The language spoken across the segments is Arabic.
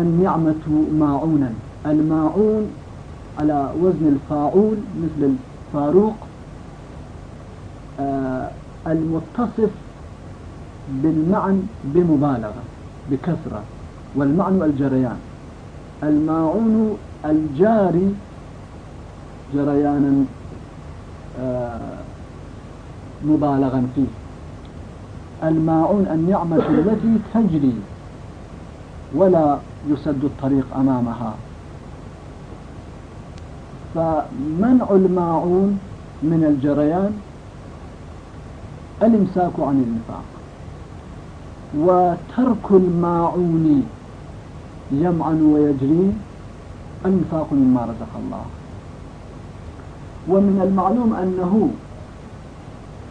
النعمة ماعونا. الماعون على وزن الفاعول مثل الفاروق آه المتصف بالمعن بمبالغة بكثرة والمعن الجريان. الماعون الجاري جريانا آه مبالغا فيه. الماعون النعمة التي تجري ولا يسد الطريق أمامها. فمنع الماعون من الجريان؟ الإمساك عن الإنفاق. وترك الماعون يمعن ويجري الإنفاق مما رزق الله. ومن المعلوم أنه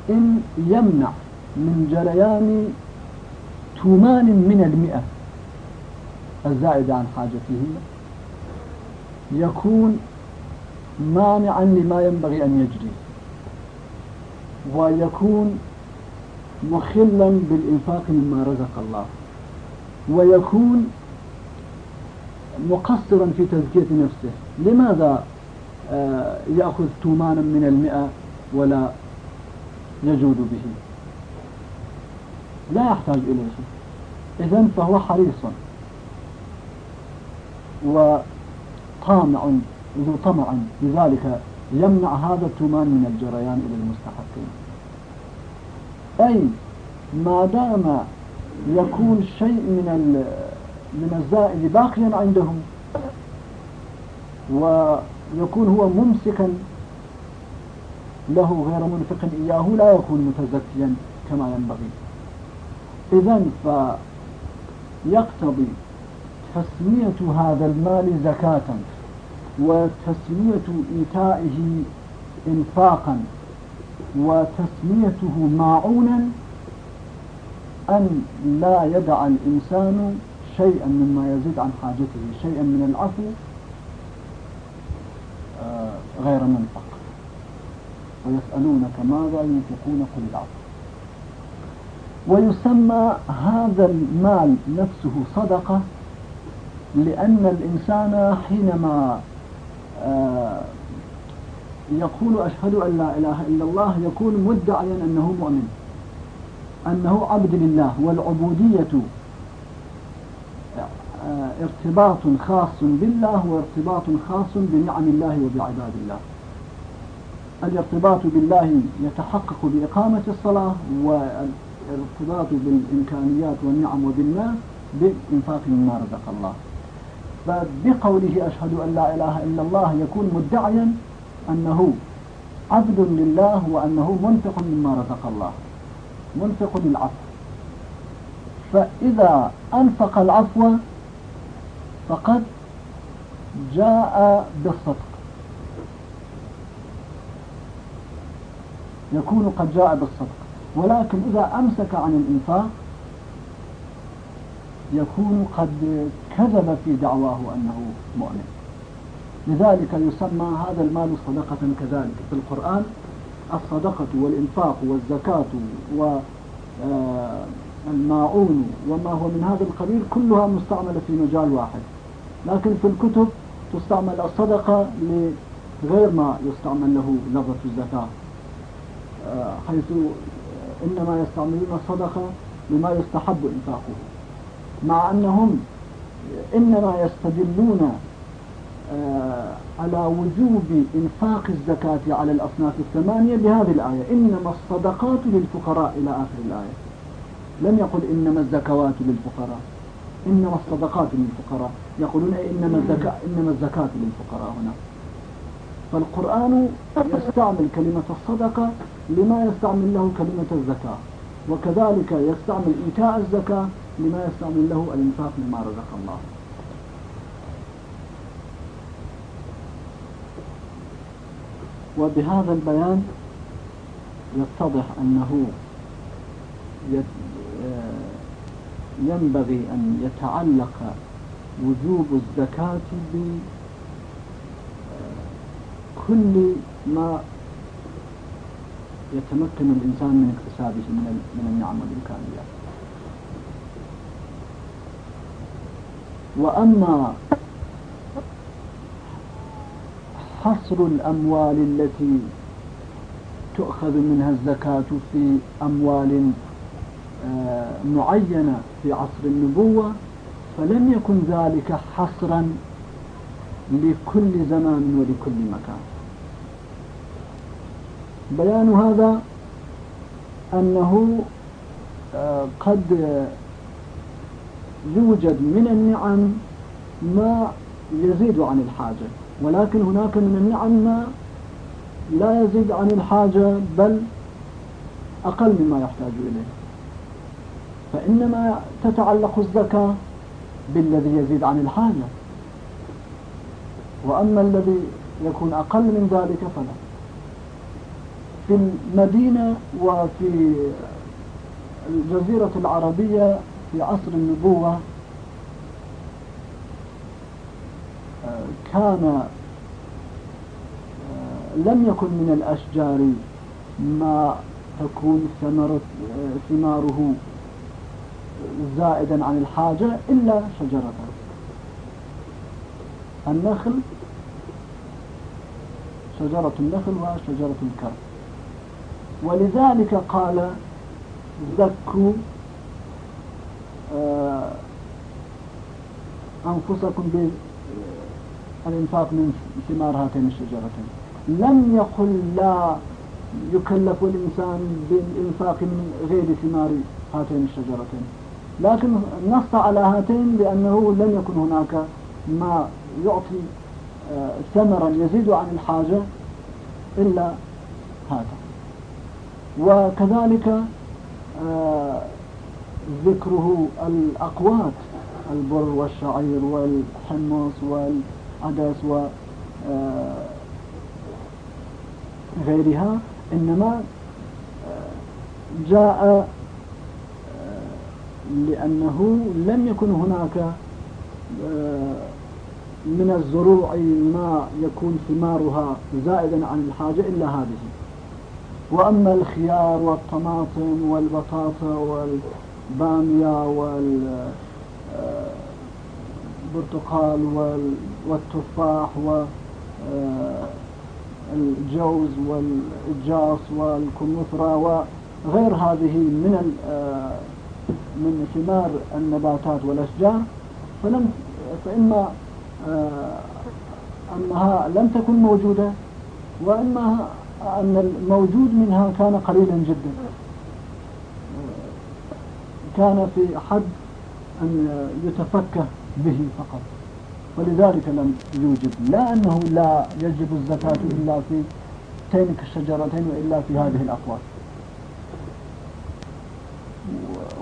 إن يمنع من جريان تومان من المئة الزائدة عن حاجته. يكون مانعا لما ينبغي أن يجري. ويكون مخلا بالإنفاق مما رزق الله. ويكون مقصرا في تزكية نفسه. لماذا آه، يأخذ تومانا من المئة ولا يجود به؟ لا يحتاج إليه. إذا فهو حريص. وطامع ذو طمع لذلك يمنع هذا التومان من الجريان إلى المستحقين. أي ما دام يكون شيء من من الزائد باقيا عندهم ويكون هو ممسكا له غير منفق إياه لا يكون متزكيا كما ينبغي. إذا فيقتضي تسمية هذا المال زكاة وتسمية إيتائه إنفاقا وتسميته ماعونا أن لا يدع الإنسان شيئا مما يزيد عن حاجته شيئا من العفو آه، غير منفق ويسألونك ماذا ينفقون قل العفو. ويسمى هذا المال نفسه صدقة لأن الإنسان حينما آه، يقول أشهد أن لا إله إلا الله يكون مدعيا أنه مؤمن أنه عبد لله والعبودية آه، ارتباط خاص بالله وارتباط خاص بنعم الله وبعباد الله. الارتباط بالله يتحقق بإقامة الصلاة والارتباط بالإمكانيات والنعم وبالناس بإنفاق مما رزق الله. فبقوله أشهد أن لا إله إلا الله يكون مدعيا أنه عبد لله وأنه منفق مما رزق الله منفق العفو فإذا أنفق العفو فقد جاء بالصدق. يكون قد جاء بالصدق. ولكن إذا أمسك عن الإنفاق يكون قد كذب في دعواه أنه مؤمن. لذلك يسمى هذا المال صدقة كذلك. في القرآن الصدقة والإنفاق والزكاة والماعون آه، وما هو من هذا القبيل كلها مستعملة في مجال واحد. لكن في الكتب تستعمل الصدقة لغير ما يستعمل له لفظة الزكاة. آه، حيث إنما يستعملون الصدقة لما يستحب إنفاقه. مع أنهم إنما يستدلون آه، على وجوب إنفاق الزكاة على الأصناف الثمانية بهذه الآية. إنما الصدقات للفقراء إلى آخر الآية. لم يقل إنما الزكوات للفقراء. إنما الصدقات للفقراء. يقولون إنما الزكاة إنما الزكاة للفقراء هنا. فالقرآن يستعمل كلمة الصدقة لما يستعمل له كلمة الزكاة. وكذلك يستعمل إيتاء الزكاة لما يستعمل له الإنفاق مما رزق الله. وبهذا البيان يتضح أنه ينبغي أن يتعلق وجوب الزكاة بكل ما يتمكن الإنسان من اكتسابه من النعم والإمكانيات. وأما حصر الأموال التي تؤخذ منها الزكاة في أموال آه، معينة في عصر النبوة فلم يكن ذلك حصرا لكل زمان ولكل مكان. بيان هذا أنه آه، قد يوجد من النعم ما يزيد عن الحاجة ولكن هناك من النعم ما لا يزيد عن الحاجة بل أقل مما يحتاج إليه. فإنما تتعلق الزكاة بالذي يزيد عن الحاجة. وأما الذي يكون أقل من ذلك فلا. في المدينة وفي الجزيرة العربية في عصر النبوة كان لم يكن من الأشجار ما تكون ثمرة ثماره زائدا عن الحاجة إلا شجرة. النخل شجرة النخل وشجرة الكرم ولذلك قال زكوا آه، أنفسكم بالإنفاق من ثمار هاتين الشجرتين. لم يقل لا يكلف الإنسان بالإنفاق من غير ثمار هاتين الشجرتين. لكن نص على هاتين لأنه لم يكن هناك ما يعطي آه، ثمرا يزيد عن الحاجة إلا هذا. وكذلك آه، ذكره الأقوات البر والشعير والحمص والعدس وغيرها آه، إنما جاء لأنه لم يكن هناك من الزروع ما يكون ثمارها زائدا عن الحاجة إلا هذه. وأما الخيار والطماطم والبطاطا والبامية والبرتقال والتفاح والجوز والجاص والكمثرى وغير هذه من من ثمار النباتات والأشجار. فلم فإما آه، أنها لم تكن موجودة وإما أن الموجود منها كان قليلا جدا. كان في حد أن يتفكه به فقط. ولذلك لم يوجد. لا أنه لا يجب الزكاة إلا في تلك الشجرتين وإلا في هذه الأقوال.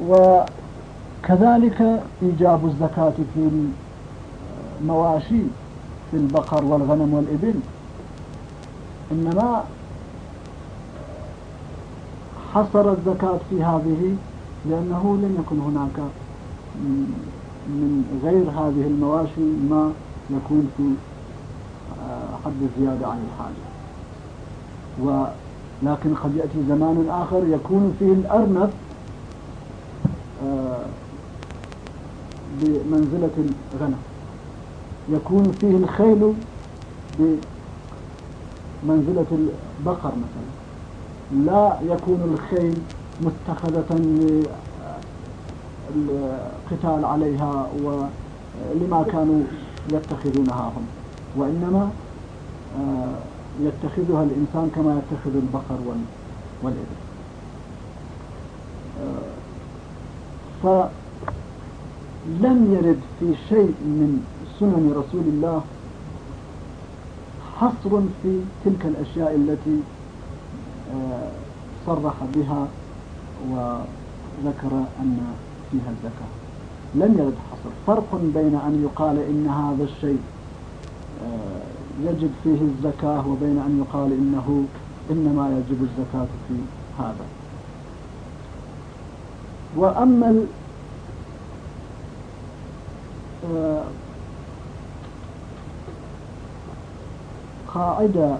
وكذلك إيجاب الزكاة في المواشي في البقر والغنم والإبل. إنما حصر الزكاة في هذه لأنه لم يكن هناك من غير هذه المواشي ما يكون في آه، حد الزيادة عن الحاجة. ولكن قد يأتي زمان آخر يكون فيه الأرنب آه، بمنزلة الغنم. يكون فيه الخيل بمنزلة البقر مثلا. لا يكون الخيل متخذة للقتال عليها ولما كانوا يتخذونها هم. وإنما آه، يتخذها الإنسان كما يتخذ البقر والإبل. آه، فلم يرد في شيء من سنن رسول الله حصر في تلك الأشياء التي آه، صرح بها وذكر أن فيها الزكاة لم يرد حصر. فرق بين أن يقال إن هذا الشيء آه، يجب فيه الزكاة وبين أن يقال إنه إنما يجب الزكاة في هذا. وأما آه، القاعدة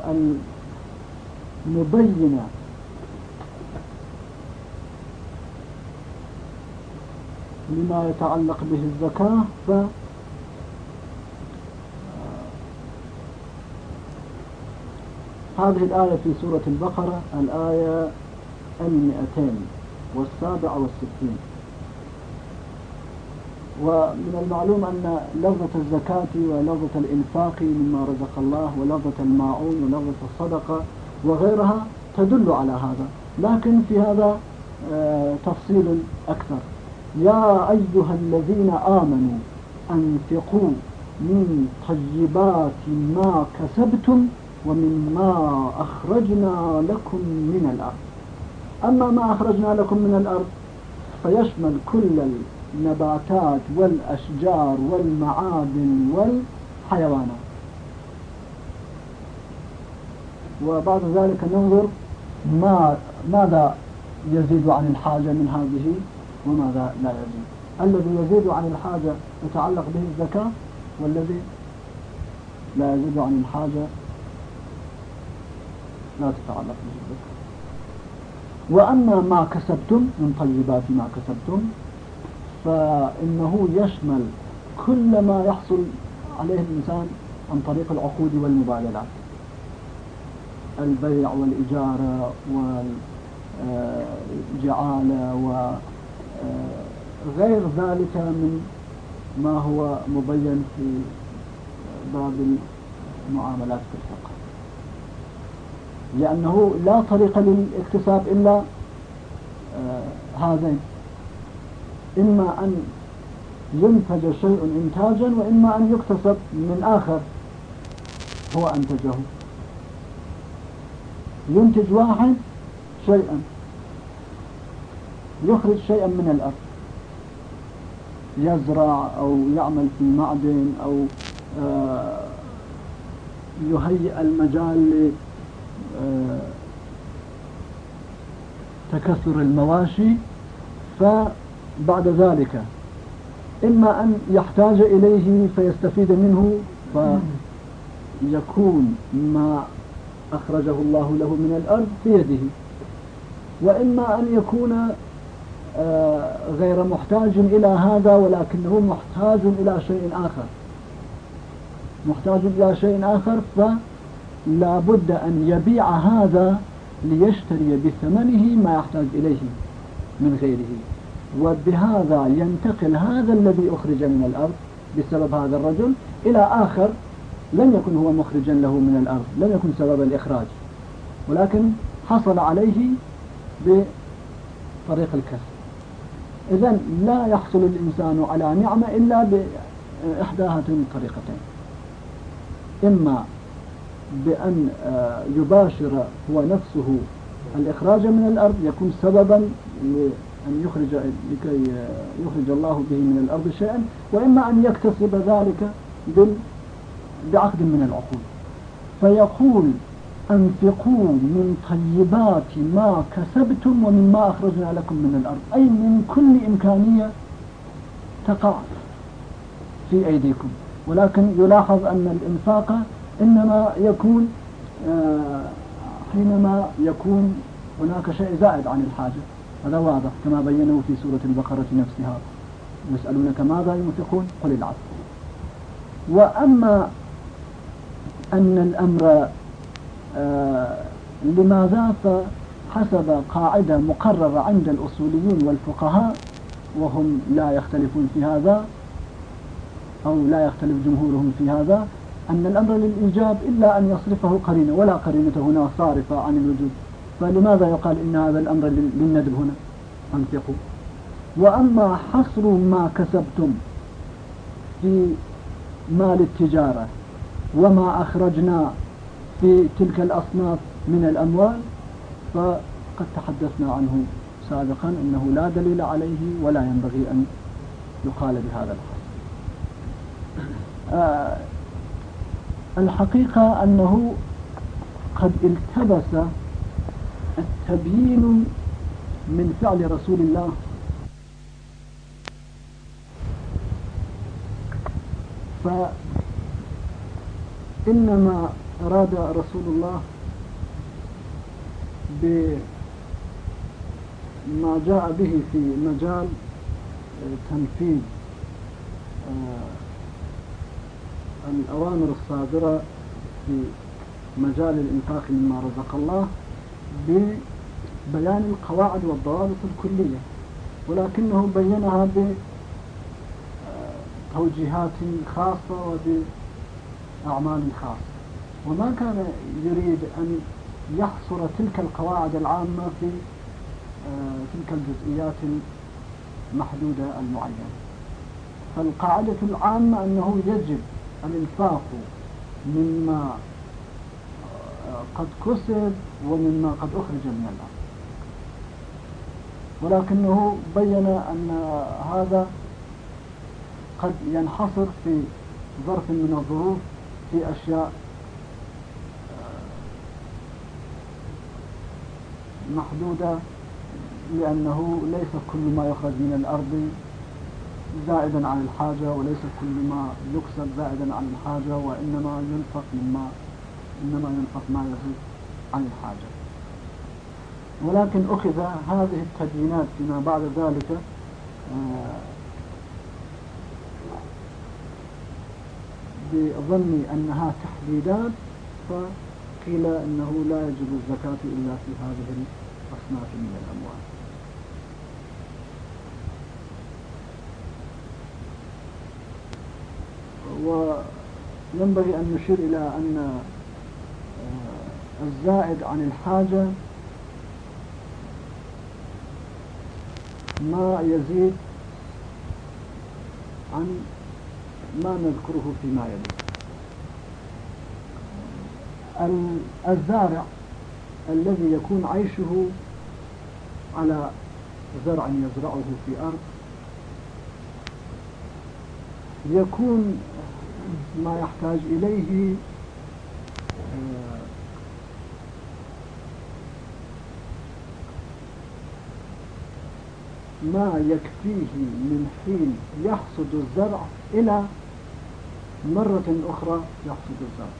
المبينة لما يتعلق به الزكاة ف هذه الآية في سورة البقرة الآية المئتين والسابعة والستين. ومن المعلوم أن لفظة الزكاة ولفظة الإنفاق مما رزق الله ولفظة الماعون ولفظة الصدقة وغيرها تدل على هذا. لكن في هذا آه، تفصيل أكثر. يا أيها الذين آمنوا أنفقوا من طيبات ما كسبتم ومما أخرجنا لكم من الأرض. أما ما أخرجنا لكم من الأرض فيشمل كل النباتات والأشجار والمعادن والحيوانات. وبعد ذلك ننظر ما ماذا يزيد عن الحاجة من هذه؟ وماذا لا يزيد الذي يزيد عن الحاجة يتعلق به الزكاة والذي لا يزيد عن الحاجة لا تتعلق به الزكاة. وأما ما كسبتم من طيبات ما كسبتم فإنه يشمل كل ما يحصل عليه الإنسان عن طريق العقود والمبادلات البيع والإجارة والجعالة وغير ذلك من ما هو مبين في باب المعاملات في الفقه. لأنه لا طريق للاكتساب إلا هذين. إما أن ينتج شيء إنتاجا وإما أن يكتسب من آخر هو أنتجه. ينتج واحد شيئا. يخرج شيئا من الأرض. يزرع أو يعمل في معدن أو آه، يهيئ المجال لتكسر المواشي. فبعد ذلك إما أن يحتاج إليه فيستفيد منه فيكون ما أخرجه الله له من الأرض في يده. وإما أن يكون آه، غير محتاج إلى هذا ولكنه محتاج إلى شيء آخر. محتاج إلى شيء آخر فلا بد أن يبيع هذا ليشتري بثمنه ما يحتاج إليه من غيره. وبهذا ينتقل هذا الذي أخرج من الأرض بسبب هذا الرجل إلى آخر لم يكن هو مخرجا له من الأرض لم يكن سبب الإخراج. ولكن حصل عليه بطريق الكسب إذا لا يحصل الإنسان على نعمة إلا بإحدى هاتين الطريقتين إما بأن آه، يباشر هو نفسه الإخراج من الأرض يكون سببا لأن يخرج لكي يخرج الله به من الأرض شيئا وإما أن يكتسب ذلك بعقد من العقود فيقول أنفقوا من طيبات ما كسبتم ومما أخرجنا لكم من الأرض. أي من كل إمكانية تقع في أيديكم. ولكن يلاحظ أن الإنفاق إنما يكون آه، حينما يكون هناك شيء زائد عن الحاجة. هذا واضح كما بينه في سورة البقرة نفسها. يسألونك ماذا ينفقون؟ قل العفو. وأما أن الأمر لماذا فحسب قاعدة مقررة عند الأصوليين والفقهاء وهم لا يختلفون في هذا أو لا يختلف جمهورهم في هذا أن الأمر للإيجاب إلا أن يصرفه قرينة ولا قرينة هنا صارفة عن الوجود. فلماذا يقال إن هذا الأمر للندب هنا؟ أنفقوا. وأما حصر ما كسبتم في مال التجارة وما أخرجنا في تلك الأصناف من الأموال فقد تحدثنا عنه سابقا أنه لا دليل عليه ولا ينبغي أن يقال بهذا الحال. آه الحقيقة أنه قد التبس التبيين من فعل رسول الله. فإنما أراد رسول الله بما جاء به في مجال تنفيذ آه، الأوامر الصادرة في مجال الإنفاق مما رزق الله ببيان القواعد والضوابط الكلية ولكنه بينها بتوجيهات خاصة وبأعمال خاصة. وما كان يريد أن يحصر تلك القواعد العامة في آه، تلك الجزئيات المحدودة المعينة. فالقاعدة العامة أنه يجب الإنفاق مما آه، قد كسب ومما قد أخرج من الأرض. ولكنه بين أن هذا قد ينحصر في ظرف من الظروف في أشياء محدودة لأنه ليس كل ما يخرج من الأرض زائدا عن الحاجة وليس كل ما يكسب زائدا عن الحاجة وإنما ينفق مما إنما ينفق ما يزيد عن الحاجة. ولكن أخذ هذه التدوينات فيما بعد ذلك آه، بظن أنها تحديدات فقيل أنه لا يجب الزكاة إلا في هذه الأصناف من الأموال. وينبغي أن نشير إلى أن آه، الزائد عن الحاجة ما يزيد عن ما نذكره فيما يلي. الزارع الذي يكون عيشه على زرع يزرعه في أرض. يكون ما يحتاج إليه آه، ما يكفيه من حين يحصد الزرع إلى مرة أخرى يحصد الزرع.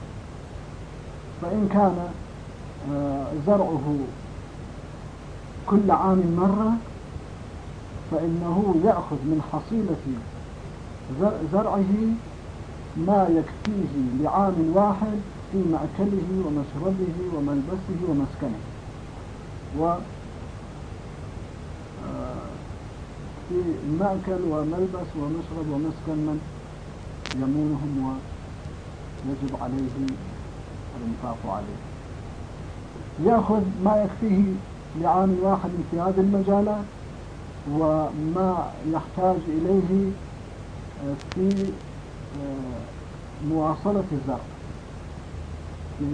فإن كان زرعه كل عام مرة فإنه يأخذ من حصيلة زرعه ما يكفيه لعام واحد في مأكله ومشربه وملبسه ومسكنه. و آه، في مأكل وملبس ومشرب ومسكن من يمونهم ويجب عليه الإنفاق عليه. يأخذ ما يكفيه لعام واحد في هذه المجالات وما يحتاج إليه آه، في آه، مواصلة الزرع في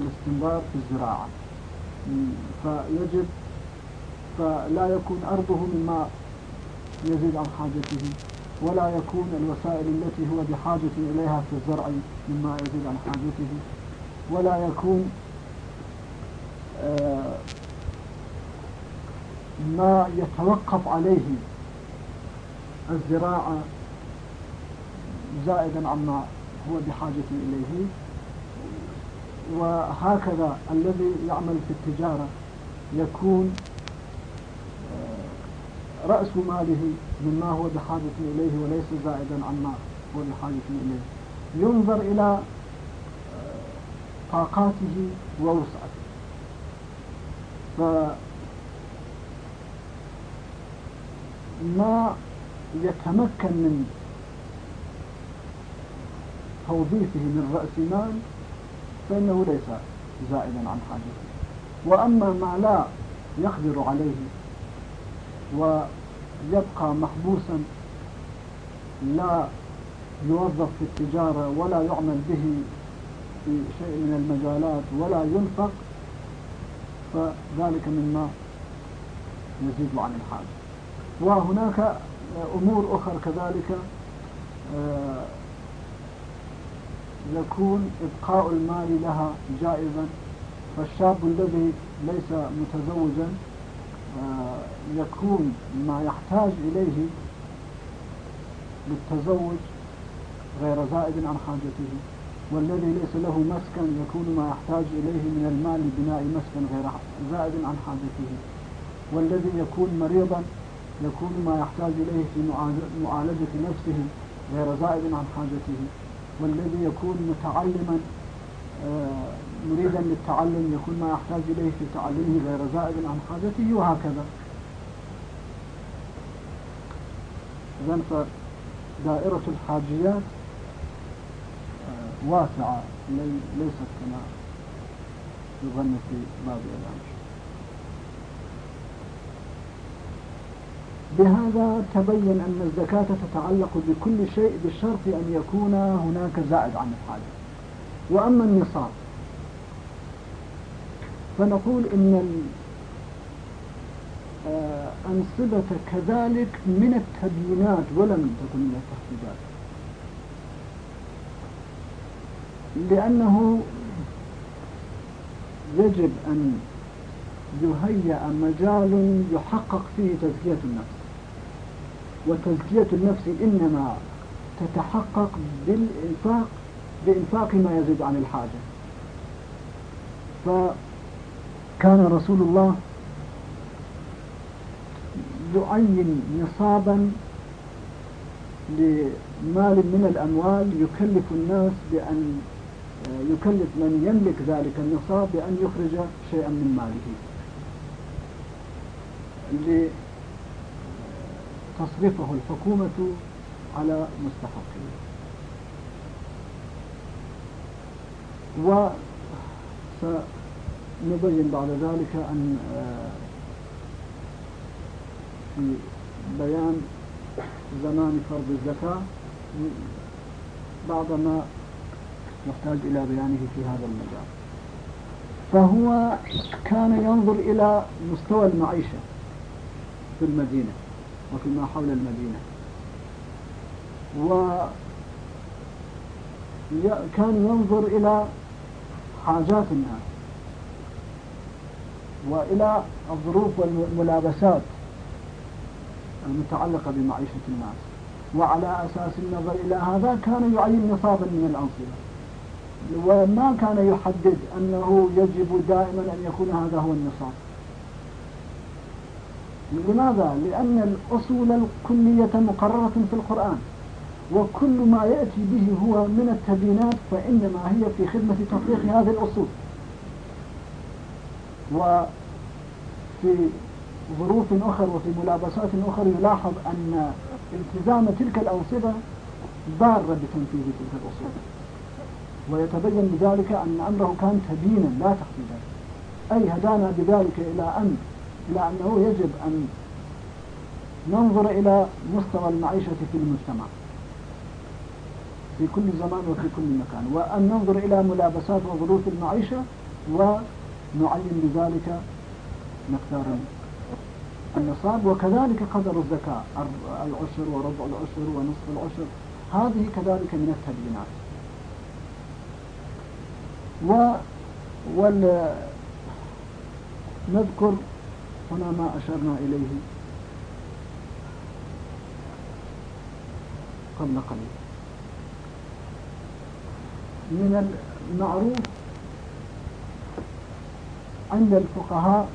الاستمرار في الزراعة. فيجب فلا يكون أرضه مما يزيد عن حاجته ولا يكون الوسائل التي هو بحاجة إليها في الزرع مما يزيد عن حاجته ولا يكون ما يتوقف عليه الزراعة زائدا عما هو بحاجة إليه. وهكذا الذي يعمل في التجارة يكون آه، رأس ماله مما هو بحاجة إليه وليس زائدا عما هو بحاجة إليه. ينظر إلى آه، طاقاته ووسعته. فما يتمكن من توظيفه من رأس مال فإنه ليس زائدا عن حاجته. وأما ما لا يقدر عليه ويبقى محبوسا لا يوظف في التجارة ولا يعمل به في شيء من المجالات ولا ينفق فذلك مما يزيد عن الحاجة وهناك أمور أخرى كذلك آه، يكون إبقاء المال لها جائزا. فالشاب الذي ليس متزوجا آه، يكون ما يحتاج إليه للتزوج غير زائد عن حاجته. والذي ليس له مسكن يكون ما يحتاج إليه من المال لبناء مسكن غير زائد عن حاجته. والذي يكون مريضا يكون ما يحتاج إليه في معالجة نفسه غير زائد عن حاجته. والذي يكون متعلما آه، مريدا للتعلم يكون ما يحتاج إليه في تعلمه غير زائد عن حاجته وهكذا. إذن فدائرة الحاجيات واسعة ليست كما يظن في بعض الأمر بهذا تبين أن الزكاة تتعلق بكل شيء بشرط أن يكون هناك زائد عن الحاجة. وأما النصاب فنقول إن الأنصبة كذلك من التبيينات ولم تكن من التخفيضات لأنه يجب أن يهيأ مجال يحقق فيه تزكية النفس. وتزكية النفس إنما تتحقق بالإنفاق بإنفاق ما يزيد عن الحاجة. فكان رسول الله يعين نصابا لمال من الأموال يكلف الناس بأن يكلف من يملك ذلك النصاب بأن يخرج شيئا من ماله. لتصرفه الحكومة على مستحقه. وسنبين بعد ذلك أن آه، في بيان زمان فرض الزكاة بعض ما نحتاج إلى بيانه في هذا المجال. فهو كان ينظر إلى مستوى المعيشة في المدينة وفيما حول المدينة. وكان ينظر إلى حاجات الناس وإلى الظروف والملابسات المتعلقة بمعيشة الناس. وعلى أساس النظر إلى هذا كان يعين نصابا من الأنصبة وما كان يحدد أنه يجب دائما أن يكون هذا هو النصاب. لماذا؟ لأن الأصول الكلية مقررة في القرآن وكل ما يأتي به هو من التبيينات فإنما هي في خدمة تطبيق هذه الأصول. وفي ظروف أخرى وفي ملابسات أخرى يلاحظ أن التزام تلك الأنصبة ضارة بتنفيذ تلك الأصول. ويتبين بذلك أن أمره كان تبيينا لا تخفيفا. أي هدانا بذلك إلى أن إلى أنه يجب أن ننظر إلى مستوى المعيشة في المجتمع. في كل زمان وفي كل مكان. وأن ننظر إلى ملابسات وظروف المعيشة ونعين بذلك مقدار النصاب وكذلك قدر الزكاة العشر وربع العشر ونصف العشر. هذه كذلك من التبيينات. و وال نذكر هنا ما أشرنا إليه قبل قليل. من المعروف عند الفقهاء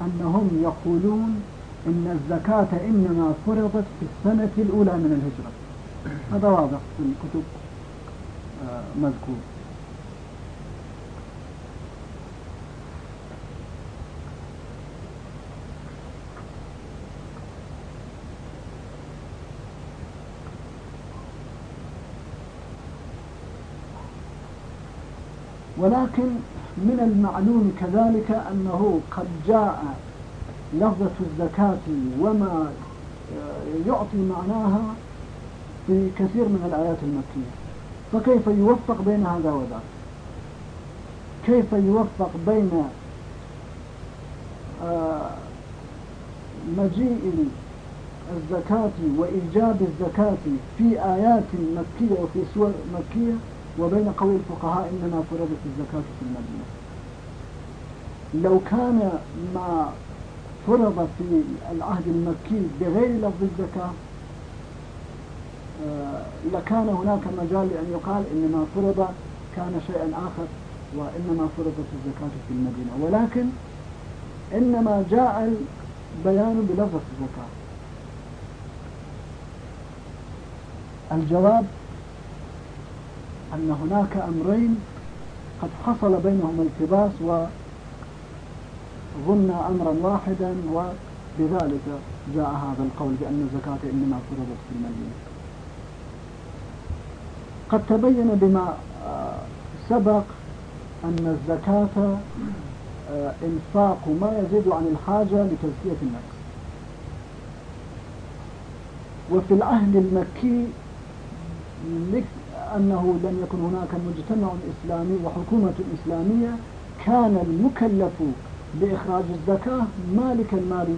أنهم يقولون إن الزكاة إنما فرضت في السنة الأولى من الهجرة. هذا واضح في الكتب آه، مذكور. ولكن من المعلوم كذلك أنه قد جاء لفظة الزكاة وما يعطي معناها في كثير من الآيات المكية. فكيف يوفق بين هذا وذاك؟ كيف يوفق بين آه، مجيء الزكاة وإيجاب الزكاة في آيات مكية وفي سور مكية؟ وبين قول الفقهاء إنما فرضت الزكاة في المدينة. لو كان ما فرض في العهد المكي بغير لفظ الزكاة آه، لكان هناك مجال لأن يقال إنما فرض كان شيئا آخر وإنما فرضت الزكاة في المدينة. ولكن إنما جاء البيان بلفظ الزكاة. الجواب أن هناك أمرين قد حصل بينهم التباس وظن أمرا واحدا وبذلك جاء هذا القول بأن الزكاة إنما فرضت في المدينة. قد تبين بما آه، سبق أن الزكاة آه، إنفاق ما يزيد عن الحاجة لتزكية النفس. وفي العهد المكي أنه لم يكن هناك مجتمع إسلامي وحكومة إسلامية كان المكلف بإخراج الزكاة مالك المال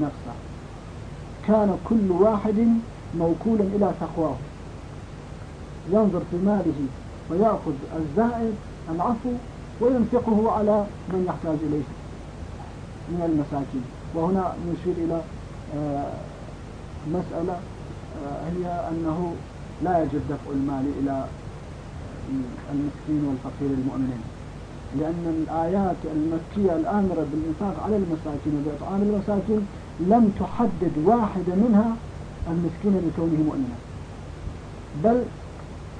نفسه. كان كل واحد موكولا إلى تقواه. ينظر في ماله ويأخذ الزائد العفو وينفقه على من يحتاج إليه من المساكين. وهنا نشير إلى آه، مسألة آه، هي أنه لا يجب دفع المال إلى المسكين والفقير المؤمنين. لأن الآيات المكية الآمرة بالإنفاق على المساكين وبإطعام المساكين لم تحدد واحدة منها المسكين بكونه مؤمنا. بل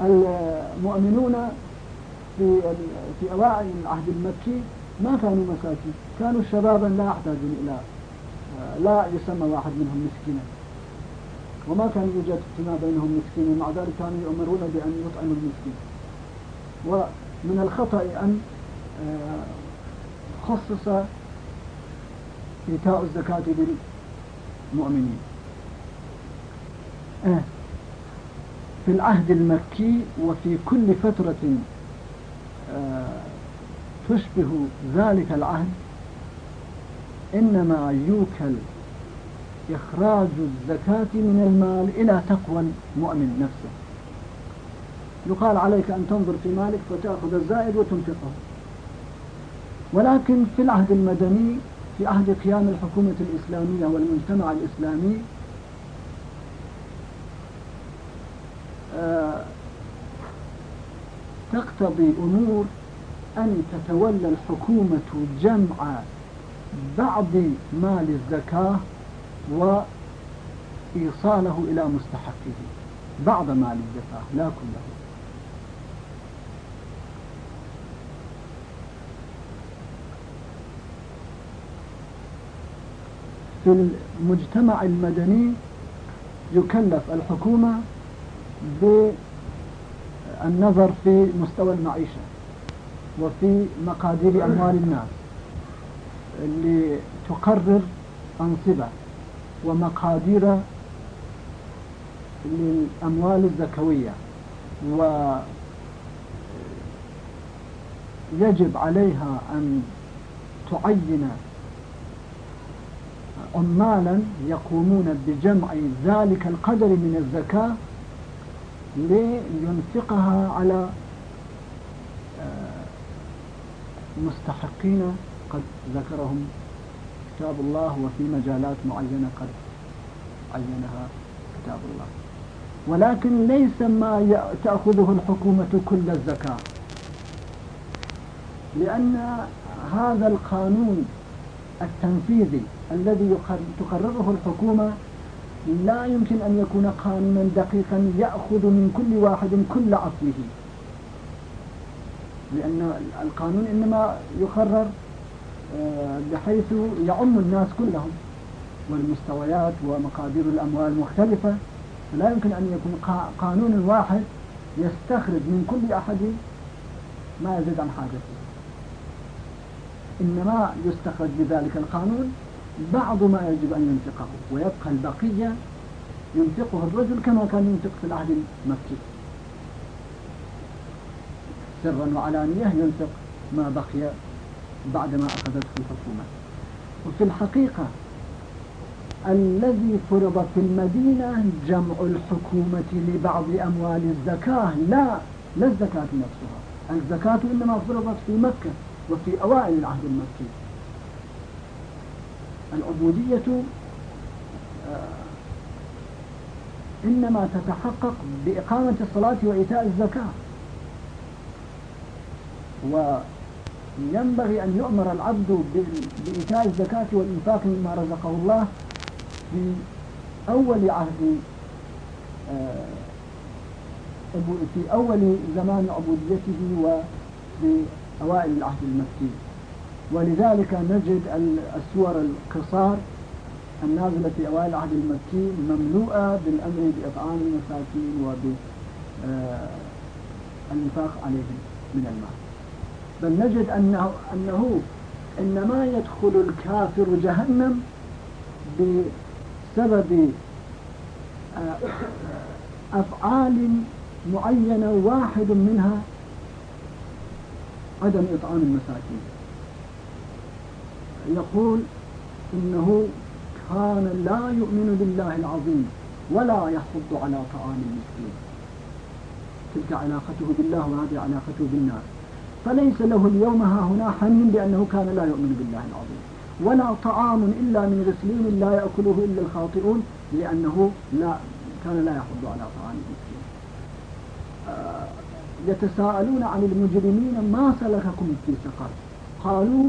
المؤمنون في في أوائل العهد المكي ما كانوا مساكين. كانوا شبابا لا يحتاجون إلى لا يسمى واحد منهم مسكينا. وما كان يوجد فيما بينهم مسكين ومع ذلك كانوا يؤمرون بأن يطعموا المسكين. ومن الخطأ أن آه، خصص إيتاء الزكاة للمؤمنين. آه، في العهد المكي وفي كل فترة آه، تشبه ذلك العهد إنما يوكل إخراج الزكاة من المال إلى تقوى المؤمن نفسه. يقال عليك أن تنظر في مالك فتأخذ الزائد وتنفقه. ولكن في العهد المدني في عهد قيام الحكومة الإسلامية والمجتمع الإسلامي آه، تقتضي أمور أن تتولى الحكومة جمع بعض مال الزكاة وإيصاله إلى مستحقه. بعض مال الزكاة لا كله. في المجتمع المدني يكلف الحكومة بالنظر في مستوى المعيشة وفي مقادير أموال الناس لتقرر أنصبة. ومقادير للأموال الزكوية ويجب عليها أن تعين عمالا يقومون بجمع ذلك القدر من الزكاة لينفقها على آه، مستحقين قد ذكرهم كتاب الله وفي مجالات معينة قد عينها كتاب الله. ولكن ليس ما تأخذه الحكومة كل الزكاة. لأن هذا القانون التنفيذي الذي تقرره الحكومة لا يمكن أن يكون قانونا دقيقا يأخذ من كل واحد كل عفوه لأن القانون إنما يقرر بحيث يعم الناس كلهم. والمستويات ومقادير الأموال مختلفة. لا يمكن أن يكون قانون واحد يستخرج من كل أحد ما يزيد عن حاجته. إنما يستخرج بذلك القانون بعض ما يجب أن ينفقه ويبقى البقية ينفقه الرجل كما كان ينفق في العهد المكي. سرا وعلانية ينفق ما بقي بعدما أخذته الحكومة. وفي الحقيقة الذي فرض في المدينة جمع الحكومة لبعض أموال الزكاة لا لا الزكاة نفسها. الزكاة إنما فرضت في مكة وفي أوائل العهد المكي. العبودية آه، إنما تتحقق بإقامة الصلاة وإيتاء الزكاة. وينبغي أن يؤمر العبد بإيتاء الزكاة والإنفاق مما رزقه الله في أول عهد آه، في أول زمان عبوديته في أوائل العهد المكي. ولذلك نجد السور القصار النازلة في أوائل العهد المكي مملوءة بالأمر بإطعام المساكين وبالإنفاق عليهم من المال. بل نجد أنه, أنه إنما يدخل الكافر جهنم بسبب آه، أفعال معينة واحد منها عدم إطعام المساكين. يقول إنه كان لا يؤمن بالله العظيم ولا يحض على طعام المسكين. تلك علاقته بالله وهذه علاقته بالناس. فليس له اليوم ها هنا حنين بأنه كان لا يؤمن بالله العظيم. ولا طعام إلا من غسلين لا يأكله إلا الخاطئون لأنه لا كان لا يحض على طعام المسكين. آه يتساءلون عن المجرمين ما سلككم في سقر. قالوا